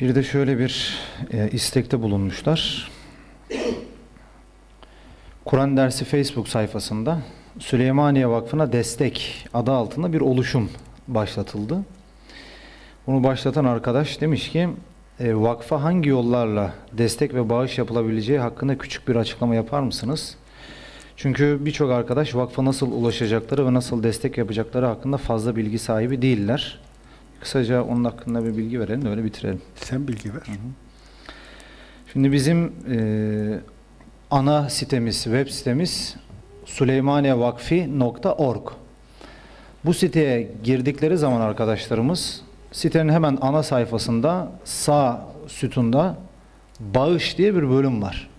Bir de şöyle bir e, istekte bulunmuşlar. Kur'an dersi Facebook sayfasında Süleymaniye Vakfı'na destek adı altında bir oluşum başlatıldı. Bunu başlatan arkadaş demiş ki e, vakfa hangi yollarla destek ve bağış yapılabileceği hakkında küçük bir açıklama yapar mısınız? Çünkü birçok arkadaş vakfa nasıl ulaşacakları ve nasıl destek yapacakları hakkında fazla bilgi sahibi değiller. Kısaca onun hakkında bir bilgi verelim de öyle bitirelim. Sen bilgi ver. Şimdi bizim e, ana sitemiz, web sitemiz süleymaniyevakfi.org. Bu siteye girdikleri zaman arkadaşlarımız sitenin hemen ana sayfasında sağ sütunda bağış diye bir bölüm var.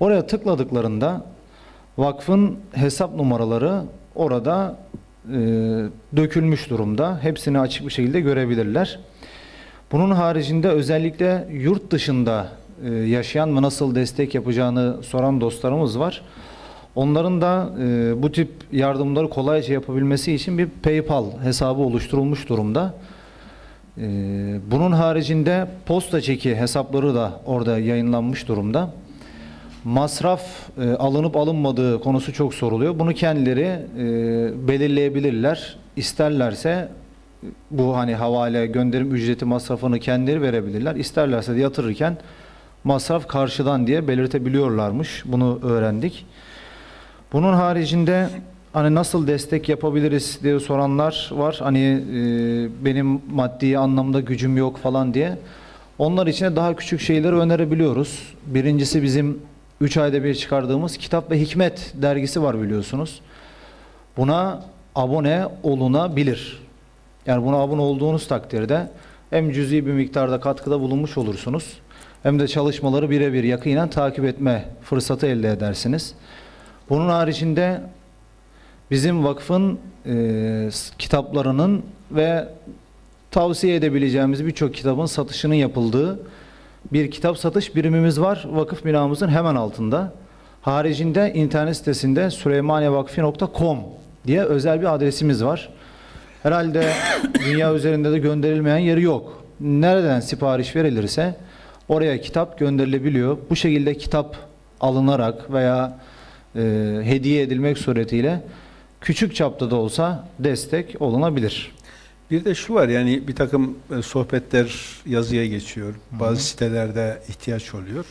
Oraya tıkladıklarında vakfın hesap numaraları orada e, dökülmüş durumda. Hepsini açık bir şekilde görebilirler. Bunun haricinde özellikle yurt dışında e, yaşayan ve nasıl destek yapacağını soran dostlarımız var. Onların da e, bu tip yardımları kolayca yapabilmesi için bir PayPal hesabı oluşturulmuş durumda. E, bunun haricinde posta çeki hesapları da orada yayınlanmış durumda. Masraf e, alınıp alınmadığı konusu çok soruluyor. Bunu kendileri e, belirleyebilirler. İsterlerse bu hani havale gönderim ücreti masrafını kendileri verebilirler. İsterlerse de yatırırken masraf karşıdan diye belirtebiliyorlarmış. Bunu öğrendik. Bunun haricinde hani nasıl destek yapabiliriz diye soranlar var. Hani e, benim maddi anlamda gücüm yok falan diye. Onlar için daha küçük şeyleri önerebiliyoruz. Birincisi bizim 3 ayda bir çıkardığımız Kitap ve Hikmet dergisi var biliyorsunuz. Buna abone olunabilir. Yani buna abone olduğunuz takdirde hem cüzi bir miktarda katkıda bulunmuş olursunuz hem de çalışmaları birebir yakinen takip etme fırsatı elde edersiniz. Bunun haricinde bizim vakfın e, kitaplarının ve tavsiye edebileceğimiz birçok kitabın satışının yapıldığı bir kitap satış birimimiz var. Vakıf binamızın hemen altında. Haricinde internet sitesinde süleymaniyevakfi.com diye özel bir adresimiz var. Herhalde dünya üzerinde de gönderilmeyen yeri yok. Nereden sipariş verilirse oraya kitap gönderilebiliyor. Bu şekilde kitap alınarak veya e, hediye edilmek suretiyle küçük çapta da olsa destek olunabilir. Bir de şu var yani bir takım e, sohbetler yazıya geçiyor. Bazı Hı hı. sitelerde ihtiyaç oluyor.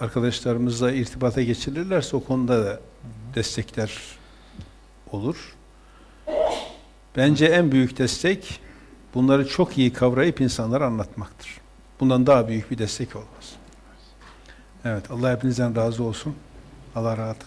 Arkadaşlarımızla irtibata geçirirlerse o konuda da destekler olur. Bence en büyük destek bunları çok iyi kavrayıp insanlara anlatmaktır. Bundan daha büyük bir destek olmaz. Evet Allah hepinizden razı olsun. Allah rahat